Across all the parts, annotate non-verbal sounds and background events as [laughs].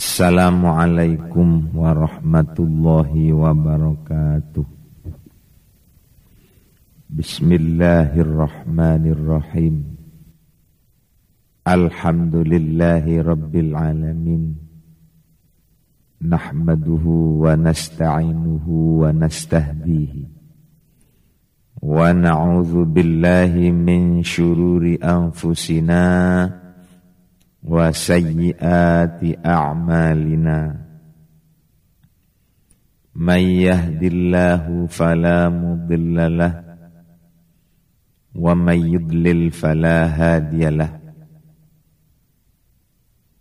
Assalamualaikum warahmatullahi wabarakatuh Bismillahirrahmanirrahim Alhamdulillahi rabbil alamin Nahmaduhu wa nasta'inuhu wa nastahdihi Wa na'udhu billahi min syururi anfusina وسيئات أعمالنا. من يهد الله فلا مضل له ومن يضلل فلا هادي له.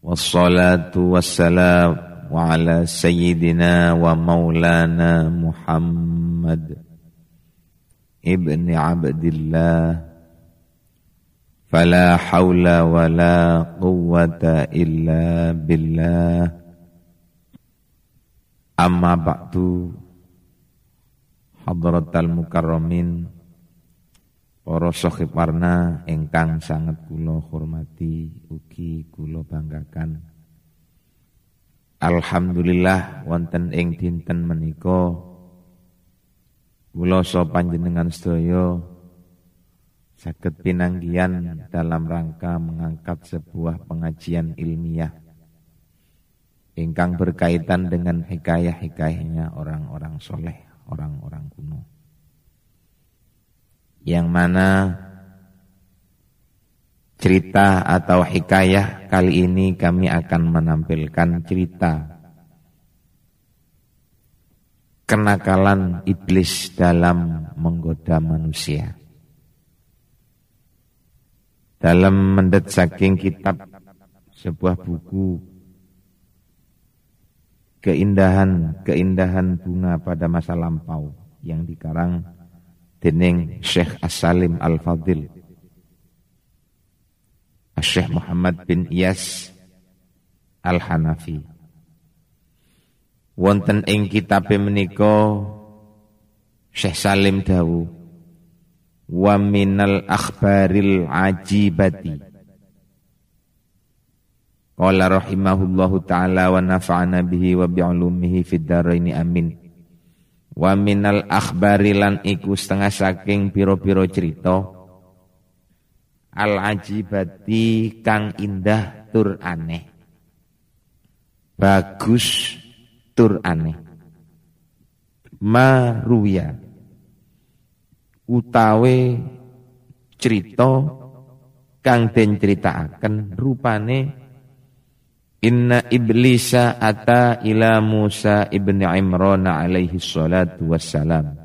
والصلاة والسلام على سيدنا ومولانا محمد ابن عبد الله فلا حول ولا قوة إلا بالله أما بعد حضرة المكرمين Para sohib warna engkang sangat kulo hormati ugi kulo banggakan. Alhamdulillah wonten ing dinten menika kula so panjenengan sedaya sakit pinanggian dalam rangka mengangkat sebuah pengajian ilmiah ingkang berkaitan dengan hikayah-hikayahnya orang-orang soleh, orang-orang kuno. Yang mana cerita atau hikayah kali ini kami akan menampilkan cerita kenakalan iblis dalam menggoda manusia dalam mendet saking kitab sebuah buku. Keindahan-keindahan bunga pada masa lampau yang dikarang dening Syekh As-Salim Al-Fadil Syekh Muhammad bin Iyas Al-Hanafi. Wonten ing kitabe menika Syekh Salim dawuh wa minal akhbaril ajibati. Qala rahimahullahu ta'ala wa nafa'ana bihi wa bi'ulumihi fid dharaini amin. Wa minal akhbari lan iku setengah saking piro-piro cerita. Al ajibati kang indah tur aneh. Bagus tur aneh. Maruya utawe cerita kang den critakaken rupane inna iblisa ata ila Musa ibni Imran alaihi salatu wassalam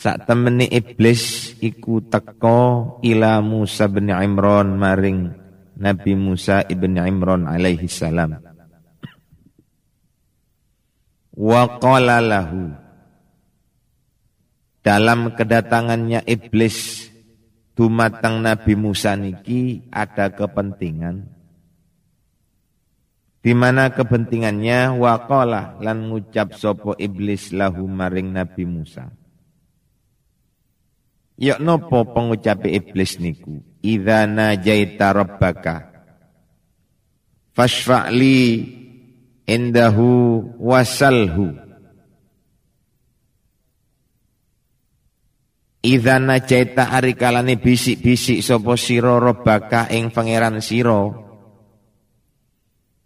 Sak temeni iblis iku teko ila Musa bin Imran maring Nabi Musa ibn Imran alaihi salam. Wa qala lahu dalam kedatangannya iblis dumateng Nabi Musa niki ada kepentingan. Di mana kepentingannya? Waqala lan ngucap sopo iblis lahu maring Nabi Musa. Yok nopo pengucap iblis niku? Idza najaita rabbaka fashfa'li indahu wasalhu Idza najaita ari kalane bisik-bisik sapa sira robaka ing pangeran sira.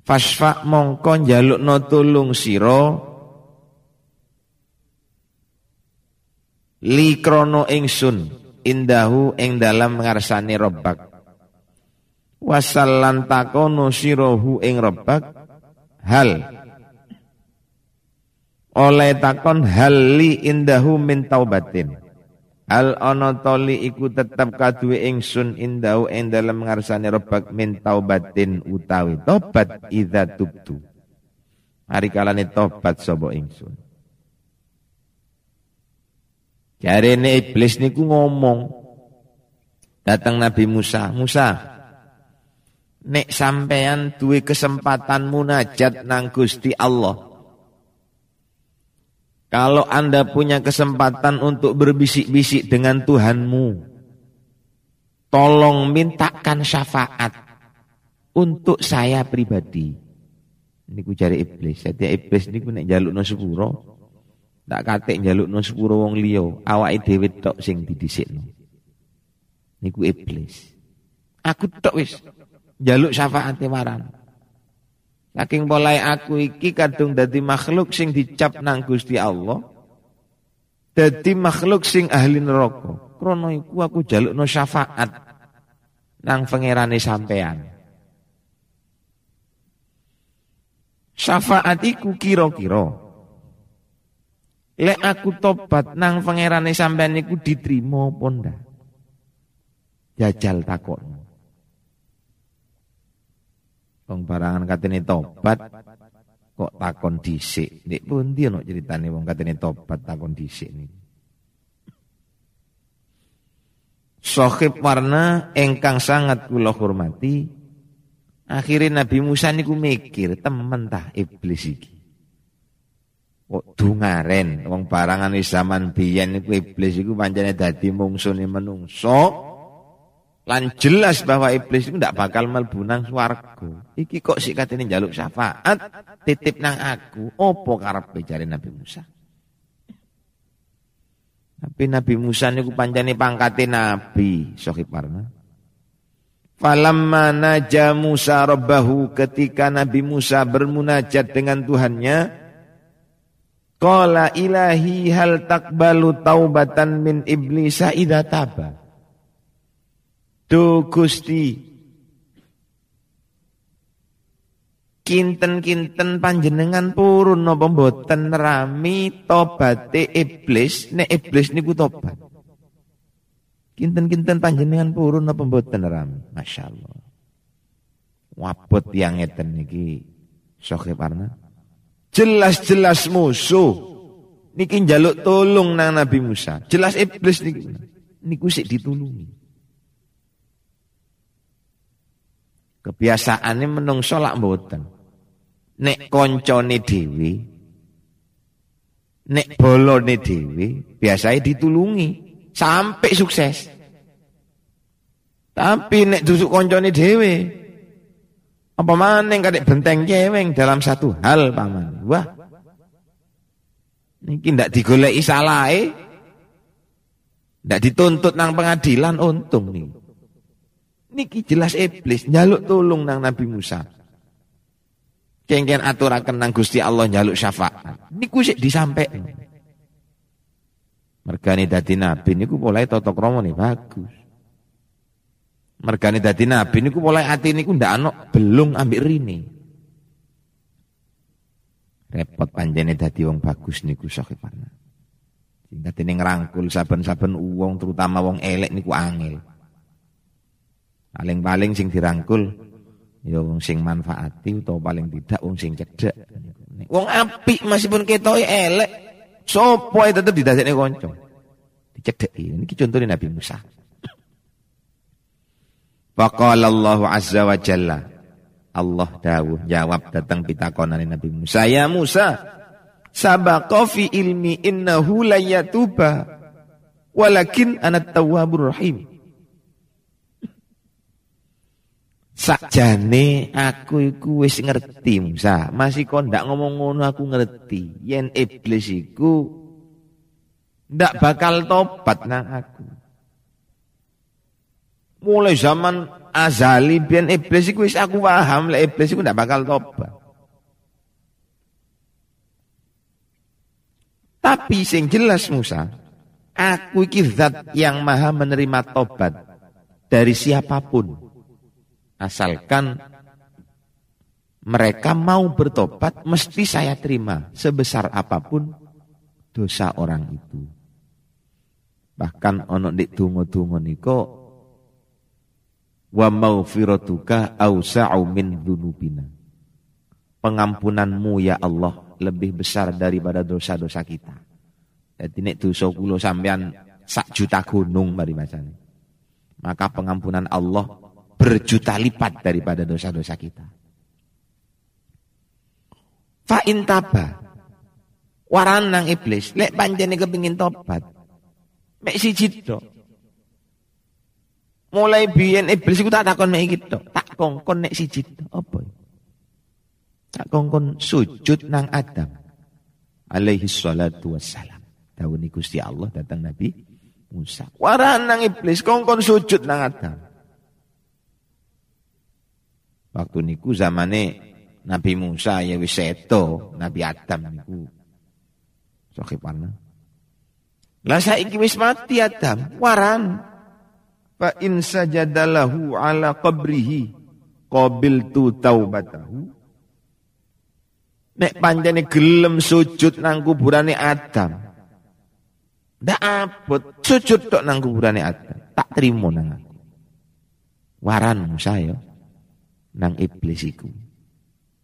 Fasfa mongko njalukno tulung sira. Li krono ingsun indahu ing dalam ngarsane robak wasallan takono sirahu ing robak hal. Oleh takon hal li indahu min taubatin Al ana toli iku tetap kaduwe ingsun indau ing dalem ngarsane robak min taubatin utawi tobat idza tubtu. Hari kalane tobat sapa ingsun. Jarene iblis niku ngomong datang Nabi Musa, Musa nek sampean duwe kesempatan munajat nang Gusti Allah kalau Anda punya kesempatan untuk berbisik-bisik dengan Tuhanmu, tolong mintakan syafaat untuk saya pribadi. Niku cari iblis. Jadi iblis niku nek no sepuro. Tak katik no sepuro wong liya, awake dhewe tok sing didhisikno. Niku iblis. Aku tok wis jaluk syafaate waran. Saking mulai aku iki kadung dadi makhluk sing dicap nang Gusti Allah. Dadi makhluk sing ahli neraka. Krana iku aku jalukno syafaat nang pangerane sampean. Syafaat iku kira-kira Lek aku tobat nang pangerane sampean iku diterima apa ndak? Jajal takon. Wong barangan katene tobat kok takon dhisik. Nek pundi ana critane wong katene tobat takon dhisik niki. Sohib warna engkang sangat kula hormati Akhirnya Nabi Musa niku mikir, temen tah iblis iki. Kok dungaren wong barangan zaman biyen niku iblis iku pancene dadi mungsune menungso. Lan jelas bahwa iblis itu tidak bakal mlebu nang. Iki kok sik katene njaluk syafaat, titip nang aku. Opo karepe jare Nabi Musa? Tapi Nabi Musa niku pancene pangkate nabi, Sohib Warna. Falamma naja Musa rabbahu ketika Nabi Musa bermunajat dengan Tuhannya Qala ilahi hal takbalu taubatan min iblisa idha taba Do Gusti Kinten-kinten panjenengan purun napa mboten rami tobate iblis nek iblis niku tobat Kinten-kinten panjenengan purun apa mboten rami? Masyaallah. Wabot yang ngeten niki Sokhe. Jelas-jelas musuh. Niki njaluk tolong nang Nabi Musa. Jelas iblis niki. Niku sik ditulungi. Kebiasaannya menungso lak mboten. Nek koncone dhewe nek bolone dhewe biasanya ditulungi sampai sukses. Tapi nek dusuk koncone dhewe apa maning kadek benteng ceweng dalam satu hal paman. Wah. Niki ndak digoleki salahe. Ndak dituntut nang pengadilan untung nih. Niki jelas iblis njaluk tolong nang Nabi Musa. Kengken aturaken nang Gusti Allah njaluk syafaat. Niku sik disampaikan. Mergane dadi nabi niku mulai tata nih bagus. Mergane dadi nabi niku mulai ati niku ndak ana belum ambek rini. Repot panjene dadi wong bagus niku sakiparna. Sing dadi ngrangkul saben-saben wong terutama wong elek niku angel. Paling-paling sing dirangkul ya wong sing manfaati utawa paling tidak wong sing cedek. Wong apik pun ketoke elek Sopo tetep didadekne kanca. Dicedheki. Niki contone Nabi Musa. Faqala Allah azza wa jalla. Allah dawuh jawab datang pitakonane Nabi Musa. Ya Musa, sabaqa fi ilmi innahu la yatuba walakin ana tawwabur rahim. Sakjane aku iku wis ngerti Musa, masih kok ndak ngomong ngono aku ngerti. Yen iblis iku ndak bakal tobat nang aku. Mulai zaman azali biyen iblis iku wis aku paham lek iblis iku ndak bakal tobat. Tapi sing jelas Musa, aku iki zat yang maha menerima tobat dari siapa pun. Asalkan mereka mau bertobat, mesti saya terima sebesar apa pun dosa orang itu. Bahkan ono dik tungo-tungo niko wa maufiratuka ausa'u min dunubina. Pengampunanmu ya Allah lebih besar daripada dosa-dosa kita. Jadi nek dosa kula sampean sak juta gunung mari macane. Maka pengampunan Allah berjuta lipat daripada dosa-dosa kita. Fa intaba waran nang iblis lek panjene kepingin tobat mek siji tok mulai biyen iblis iku tak takon mek iki tok tak kongkon nek siji tok apa tak kongkon sujud nang Adam alaihi salatu wassalam. Dawuh Gusti Allah datang Nabi Musa. Waran nang iblis kongkon sujud nang Adam. Waktu niku zamane Nabi Musa ya wis seto, Nabi Adam niku. Soke pana. Lah saiki wis mati Adam, waran. Fa in sajadalahu ala qabrihi qabiltu taubatahu. Nek panjane gelem sujud nang kuburane Adam. Ndak abot sujud tok nang kuburane Adam. Tak terima nang aku. Waran Musa ya nang iblis iku.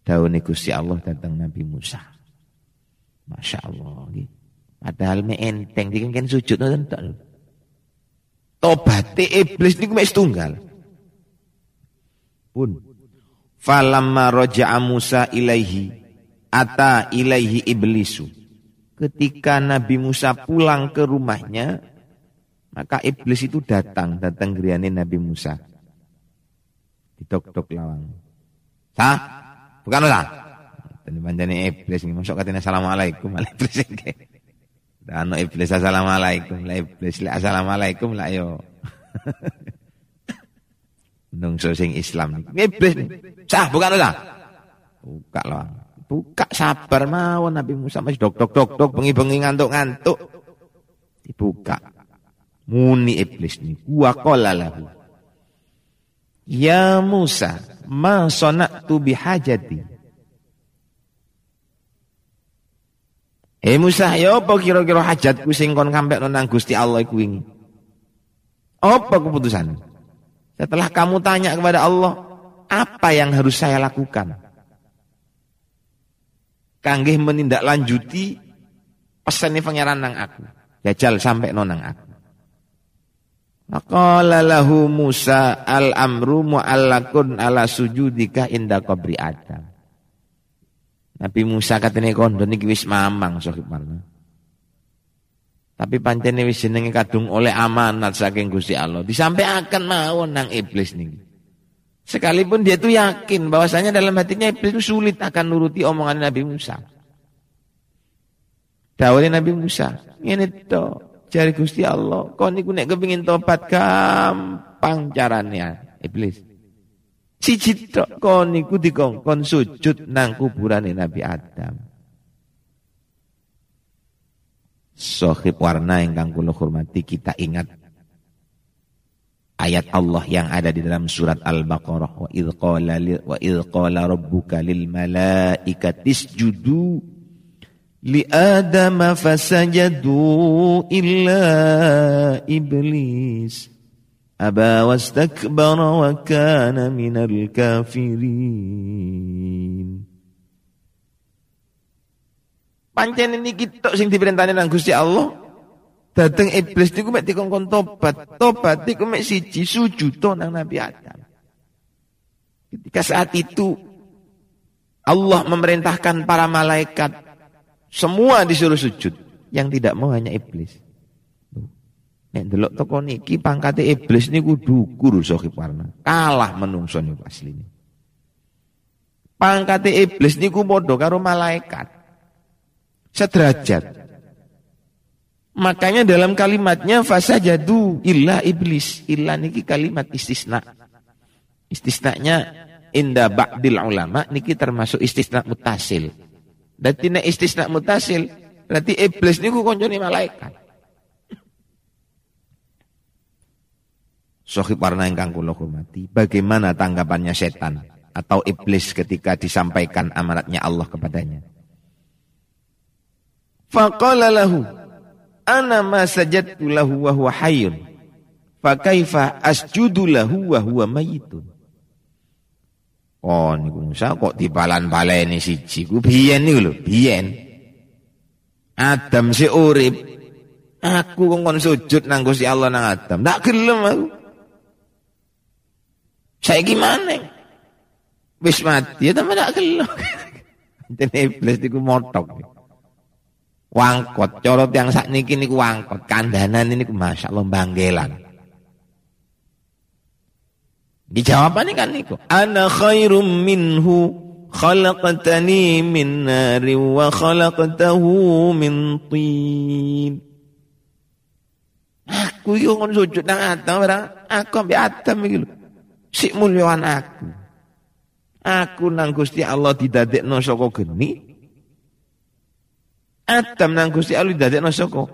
Daune Gusti Allah datang Nabi Musa. Masya Allah. Padahal me enteng kan sujud nonton tok. Tobate iblis niku mek tunggal. Pun falamma raja'a Musa ilaihi ata ilaihi iblisu. Ketika Nabi Musa pulang ke rumahnya, maka iblis itu datang, datang geriane Nabi Musa ditok-tok lawang. Sah? Bukan lah. Dan panjane iblis ini masuk katanya assalamualaikum malah iblis iki. Dan iblis assalamualaikum lah iblis lah assalamualaikum lah yo. [laughs] Nungso sing Islam iblis sah bukan lah. Buka lawang. Buka sabar mawon Nabi Musa masih dok dok dok dok bengi-bengi ngantuk-ngantuk. Dibuka. Muni iblis nih. Wa qala. Ya Musa, ma sonaktu bihajati. Eh Musa, ya apa kira-kira hajatku sing kon kampek nang Gusti Allah iku wingi? Apa keputusan? Setelah kamu tanya kepada Allah, apa yang harus saya lakukan? Kanggih menindaklanjuti pesan pangeran nang aku. Jajal sampai nonang aku. Maqala lahu Musa al-amru mu'allakun ala sujudika inda qabri Adam. Nabi Musa katanya kondo niki wis mamang sohib marna. Tapi pancene wis jenenge kadung oleh amanat saking Gusti Allah. Disampaikan mawon nang iblis niki. Sekalipun dia itu yakin bahwasanya dalam hatinya iblis itu sulit akan nuruti omongan Nabi Musa. Dawai Nabi Musa, ini to Cari Gusti Allah. Kau niku nek kepingin tobat gampang caranya iblis. Siji tok kon niku dikongkon sujud nang kuburane Nabi Adam. Sohib warna yang kula hormati kita ingat ayat Allah yang ada di dalam surat Al-Baqarah wa idh qala wa idh qala rabbuka lil malaikati isjudu لآدم فسجدوا إلا إبليس أبى واستكبر وكان من الكافرين Pancen ini kita sing diperintahkan nang Gusti Allah. Dateng iblis niku mek dikongkon tobat. Tobat niku mek siji sujud nang Nabi Adam. Ketika saat itu Allah memerintahkan para malaikat semua disuruh sujud. Yang tidak mau hanya iblis. Nek delok toko niki pangkate iblis niku dhuwur Sohib Warna. Kalah menungso niku asline. Pangkate iblis niku padha karo malaikat. Sederajat. Makanya dalam kalimatnya fasajadu illa iblis. Illa niki kalimat istisna. Istisnanya inda ba'dil ulama niki termasuk istisna mutasil. Dan nek istisna mutasil, berarti iblis niku koncone malaikat. Sohib warna ingkang kula hormati, bagaimana tanggapannya setan atau iblis ketika disampaikan amanatnya Allah kepadanya? Faqala lahu, ana ma sajadtu lahu wa huwa hayyun. Asjudu lahu wa huwa mayitun. Oh niku Musa kok dibalan-baleni siji ku biyen niku lho, biyen. Adam si urip. Aku kongkon sujud nang Gusti Allah nang Adam. Ndak gelem aku. Saiki maneh. Wis mati ya tapi ndak gelem. [laughs] Dene iblis niku motok. Wangkot, corot yang sak niki niku wangkot, kandanan ini Masya Allah banggelan. Di jawabannya kan niku. Ana khairum minhu khalaqtani min nari wa khalaqtahu min tin. Aku yo ngono sujud nang Adam ora aku ambek Adam iki lho. Sik mulyawan aku. Aku nang Gusti Allah didadekno saka geni. Adam nang Gusti Allah didadekno saka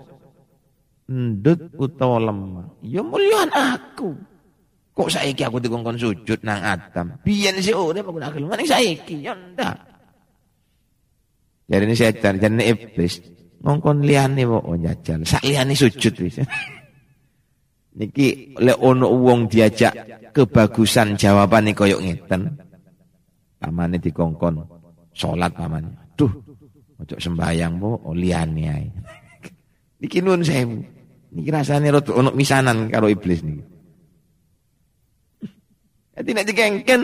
ndut utawa lemah. Ya mulyawan aku. Kok saiki aku dikongkon sujud nang Adam? Biyen sih urip aku nak gelem saiki ya ndak. Jadi ini setan, jadi iblis. Ngongkon liane oh jajal. Sak liane sujud wis. [laughs] Niki le ono wong diajak kebagusan jawabane koyok ngeten. Pamane dikongkon salat pamane. Duh, ojo sembayang po oliane oh, ae. [laughs] Niki nuwun sewu. Niki rasane rada ono misanan karo iblis niki. Jadi nek dikengken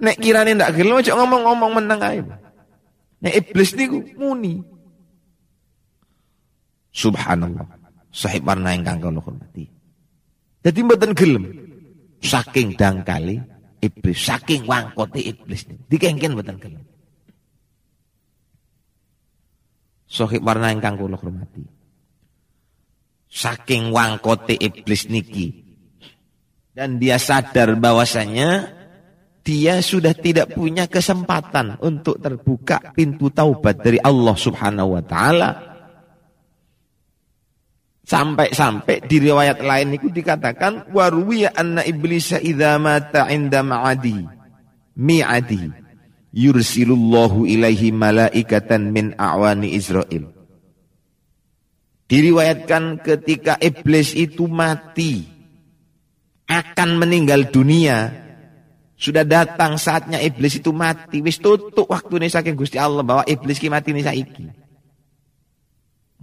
nek kirane ndak gelem ojo ngomong-ngomong meneng ae. Nek iblis niku muni. Subhanallah. Sahib warna ingkang kula hormati. Jadi mboten gelem. Saking dangkali iblis, saking wangkote iblis. Dikengken mboten gelem. Sohib warna ingkang kula hormati. Saking wangkote iblis niki dan dia sadar bahwasanya dia sudah tidak punya kesempatan untuk terbuka pintu taubat dari Allah Subhanahu wa taala Sampai-sampai di riwayat lain itu dikatakan warwiya anna iblisa idza mata inda ma'adi mi'adi yursilullahu ilaihi malaikatan min a'wani Israel. Diriwayatkan ketika iblis itu mati akan meninggal dunia sudah datang saatnya iblis itu mati wis tutup waktu ini saking Gusti Allah bahwa iblis ki mati ini saiki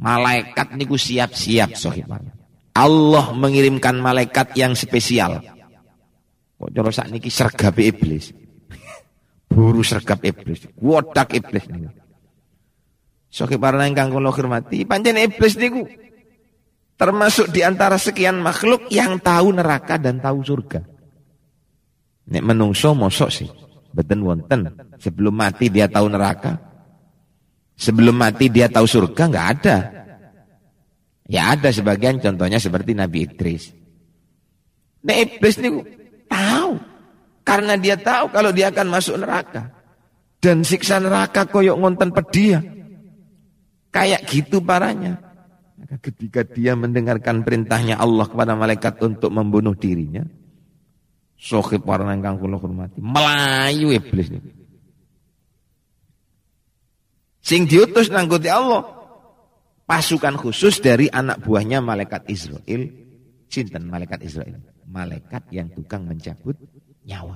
Malaikat niku siap-siap sohiban. Allah mengirimkan malaikat yang spesial. Kok cara sak niki sergap iblis. [laughs] Buru sergap iblis, wodak iblis niku. Sohi para ingkang kula hormati, pancen iblis niku termasuk di antara sekian makhluk yang tahu neraka dan tahu surga. Nek menungso mosok sih, beten wonten sebelum mati dia tahu neraka, Sebelum mati dia tahu surga nggak ada. Ya ada sebagian contohnya seperti Nabi Idris. Nah iblis ini tahu. Karena dia tahu kalau dia akan masuk neraka. Dan siksa neraka koyok ngonten pedia. Kayak gitu parahnya. Ketika dia mendengarkan perintahnya Allah kepada malaikat untuk membunuh dirinya. Sohib warna yang kula hormati. Melayu iblis ini. Sing diutus nangguti Allah. Pasukan khusus dari anak buahnya malaikat Israel. Sinten malaikat Israel. Malaikat yang tukang mencabut nyawa.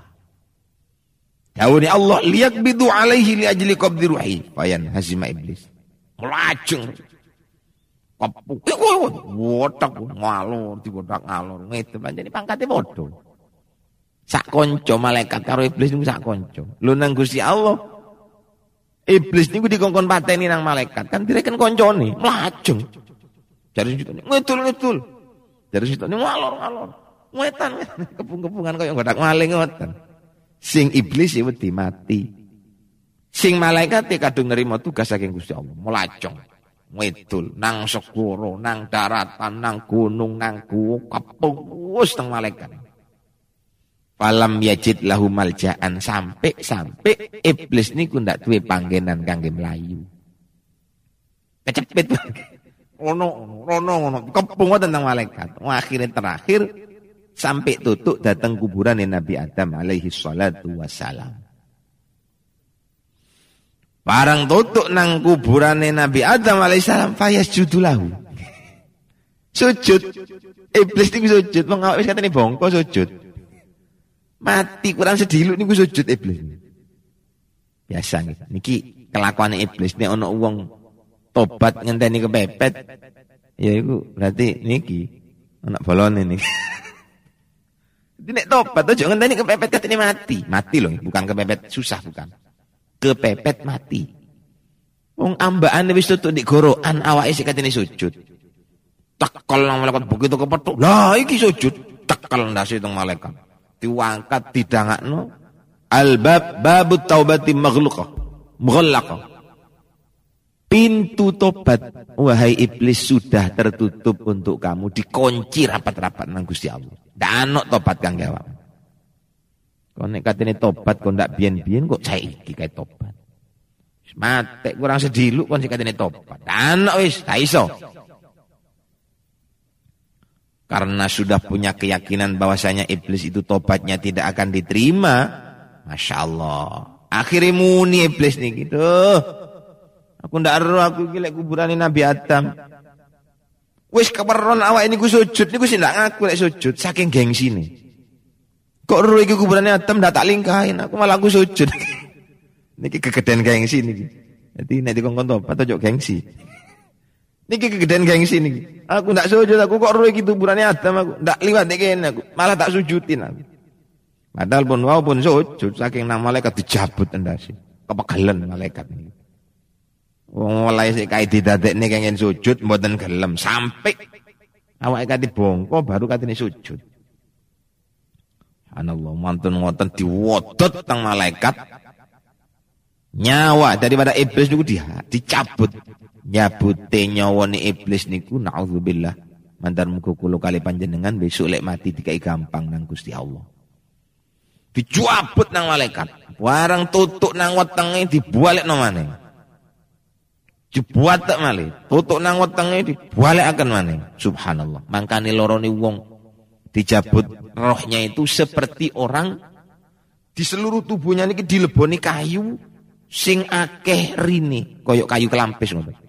Dawuni Allah liyak bidu alaihi li ajli qabdi ruhi. Fayan hazima iblis. Melajeng. Kepu. Wotak ngalor, diwotak ngalor. Ngete panjani pangkatnya bodoh. Sak konco malaikat karo iblis niku sak konco. Lu nang Gusti Allah Iblis niku dikongkon pateni nang malaikat kan direken koncone mlajeng. Jare situ ngedul-ngedul. Jare situ ngalor ngalor. Wetan [laughs] kepung-kepungan kaya godak maling ngoten. Sing iblis ya wedi mati. Sing malaikat ya kadung nerima tugas saking Gusti Allah, melajeng. Ngedul nang segoro, nang daratan, nang gunung, nang guwa kepung wis teng malaikat. Falam yajid lahu maljaan sampai sampai iblis niku ndak duwe panggenan kangge melayu. Kecepet ono ono ono kepung tentang malaikat. Akhirnya terakhir sampai tutup datang kuburan Nabi Adam alaihi salatu wassalam. Barang tutup nang kuburan Nabi Adam alaihi salam fayas judulahu. Sujud. Iblis niku sujud, wong awake wis katene bongko sujud. Mati kurang sedilu niku sujud iblis. Biasa. Niki kelakuan iblis nih ono uang tobat ngenteni kepepet. Ya iku berarti niki anak bolone nih. [laughs] Jadi nek tobat aja ngenteni kepepet katene mati. Mati loh, bukan kepepet susah bukan. Kepepet mati. Wong ambaan wis tutuk di gorokan awake sik katene sujud. Tekel nang malaikat begitu kepethuk. Lah iki sujud. Tekel ndase teng malaikat diwangkat didangakno Al-bab babut taubati maghluqah. Mughallaqah. Pintu tobat wahai iblis sudah tertutup untuk kamu dikunci rapat-rapat nang Gusti Allah. Ndak tobat kang jawab. Kau nek katene tobat kau ndak biyen-biyen kok saiki kae tobat. Mate kurang sedilu kon sing katene tobat. Ndak wis, gak iso. Karena sudah punya keyakinan bahwasanya iblis itu tobatnya tidak akan diterima. Masya Allah. Akhirnya muni iblis nih gitu. Aku ndak ero aku iki lek kuburane Nabi Adam. Wis keperon awak ini ku sujud niku sih ndak ngaku lek sujud saking nih. Kok ero iki kuburane Adam ndak tak lingkahin aku malah aku sujud. [laughs] niki kegedean gengsi niki. Jadi nek dikongkon topat ojo gengsi. [laughs] Niki kegedean gengsi niki. Aku ndak sujud aku kok ero iki kuburane Adam aku ndak liwat kene aku malah tak sujudin aku. Padahal pun wau pun sujud saking nang malaikat dijabut endasi. Kepegelen malaikat ini. Wong mulai sik kae didadekne kenging sujud mboten gelem sampai awake kate bongko baru katene sujud. Anallah mantun ngoten diwodot teng malaikat. Nyawa daripada iblis niku dia dicabut. Nyabute nyawane iblis niku naudzubillah. Mantar muga kula kali panjenengan besok lek mati dikai gampang nang Gusti Allah. Dicabut nang malaikat. Warang tutuk nang wetenge dibualek nang maneh dibuat tak malih tutuk nang wetenge akan malih subhanallah mangkane lorone wong dijabut rohnya itu seperti orang di seluruh tubuhnya niki dileboni kayu sing akeh rini koyok kayu kelampis ngoten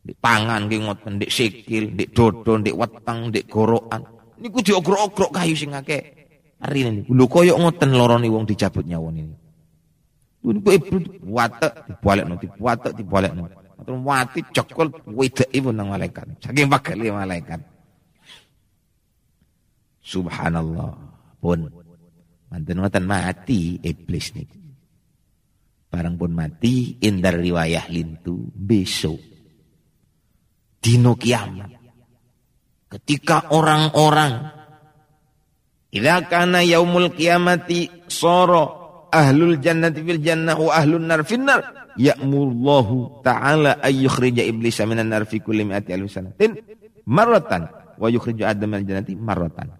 di pangan ki ngoten di sikil di dodo di weteng di gorokan. Niku diogrok-ogrok kayu sing akeh rini lho koyok ngoten lorone wong dijabut nyawon ini. Niku ibu dibuatek dibualekno dibuatek dibualekno. Atau mati cokol weda ibu nang malaikat. Saking bakal malaikat. Subhanallah. Pun mantan-mantan mati iblis nih. Barang pun mati indar riwayah lintu besok. Dino kiamat. Ketika orang-orang Idza kana yaumul kiamati soro ahlul jannati fil jannah wa ahlun nar fil nar ya'murullahu ta'ala ay yukhrija iblisa minan nar fi kulli mi'ati alfi sanatin marratan wa yukhriju adam minal jannati marratan.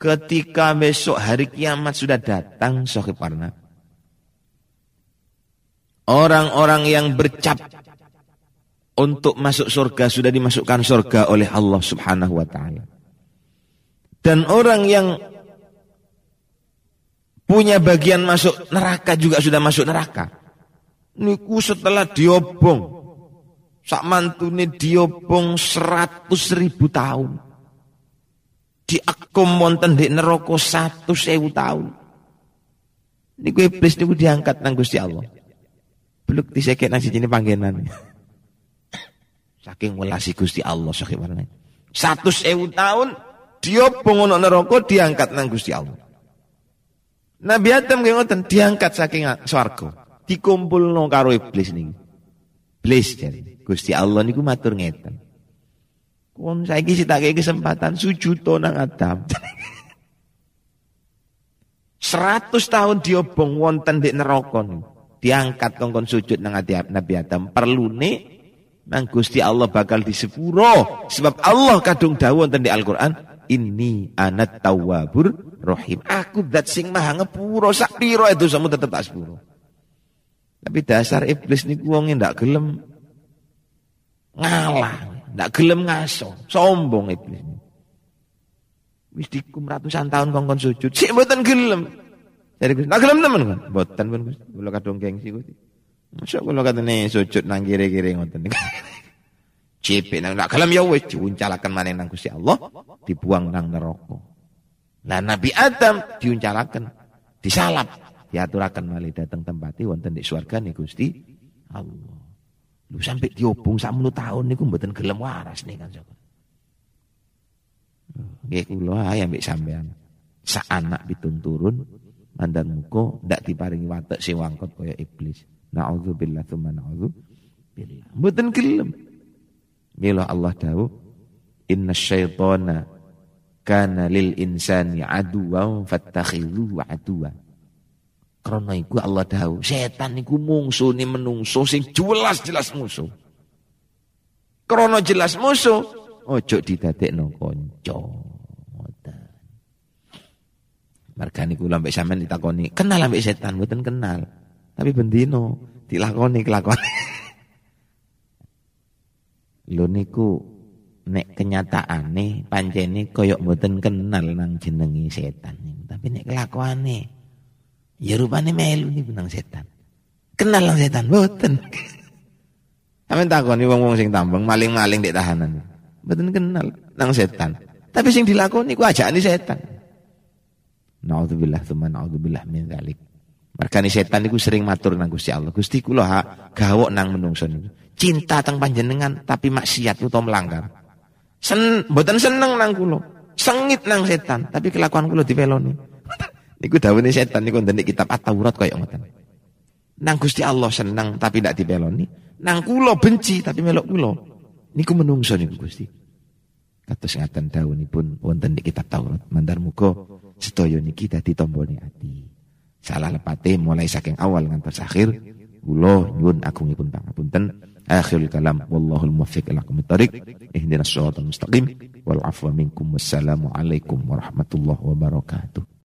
Ketika besok hari kiamat sudah datang Sohib Warna. Orang-orang yang bercap untuk masuk surga sudah dimasukkan surga oleh Allah Subhanahu wa taala. Dan orang yang punya bagian masuk neraka juga sudah masuk neraka. Niku setelah diobong. Sak mantune diobong seratus ribu tahun. Diakum wonten di neraka satu sewu tahun. Niku iblis niku diangkat nang Gusti Allah. Beluk diseket nang sini panggenan. Saking welasi Gusti Allah saking Satu sewu tahun diobong ono neraka diangkat nang Gusti Allah. Nabi Adam kayak ngoten diangkat saking swarga, dikumpulno karo iblis nih. Iblis jadi Gusti Allah niku matur ngeten. Kon saiki sitake kesempatan sujud nang Adam. Seratus tahun diobong wonten di neraka Diangkat kongkon sujud nang Nabi Adam. Perlu nih nang Gusti Allah bakal disepuro sebab Allah kadung dawuh wonten di Al-Qur'an Ini anak tawabur rohim. Aku dat sing maha ngepuro sak piro itu sama tetep tak sepuro. Tapi dasar iblis niku wong ndak gelem ngalah, ndak gelem ngaso, sombong iblis. Wis dikum ratusan tahun kongkon sujud, sik mboten gelem. Jadi Gus, ndak gelem temen kan? Mboten pun Gus, kula kadung gengsi Gus. Masa kula katene sujud nang kiri-kiri ngoten. [laughs] Cepet nang nak kalam ya wis diuncalaken nang Gusti Allah, dibuang nang neraka. Nah Nabi Adam diuncalaken, disalap, diaturaken malih dateng tempati wonten di swarga nih Gusti Allah. Lu sampai diobong sakmono tahun niku mboten gelem waras nih kan Joko. Nggih kula ae ambek sampean. Sak anak pitun turun mandan muka ndak diparingi watek sing wangkot kaya iblis. Nauzubillah tsumma nauzubillah. Mboten gelem. Mila Allah tahu inna syaitana kana lil insani aduwa fattakhidhu aduwa. Karena iku Allah tahu, setan iku mungsu ni menungso sing jelas-jelas musuh. Karena jelas musuh, ojo didadekno kanca. Margane kula mbek sampean ditakoni, kenal ambek setan mboten kenal. Tapi bendino dilakoni kelakuan. [laughs] Lho niku nek kenyataane pancene koyok mboten kenal nang jenengi setan. Tapi nek kelakuane Ya rupanya melu nih benang setan. Kenal lang setan, boten. Amin takoni wong-wong sing tambeng maling-maling di tahanan. Boten kenal nang setan. Tapi sing dilakoni ku ajakane setan. Nauzubillah tsumma nauzubillah min dzalik. Merkani setan niku sering matur nang Gusti Allah. Gusti kula ha gawok nang menungso. Cinta teng panjenengan tapi maksiat utawa melanggar. Sen mboten seneng nang kula. Sengit nang setan, tapi kelakuan kula dipeloni. Niku dawuhe setan niku ndek kitab At-Taurat kaya ngoten. Nang Gusti Allah senang tapi tidak dipeloni, nang kula benci tapi melok kula. Niku menungso niku Gusti. Kados ngaten dawuhipun wonten di kitab Taurat. Mandar muga sedaya niki dadi tombone ati. Salah lepate mulai saking awal ngantos akhir kula nyuwun agungipun pangapunten. Akhirul kalam wallahul muwaffiq ila aqwamit thoriq. Ihdinas shiratal mustaqim wal afwa minkum wassalamu alaikum warahmatullahi wabarakatuh.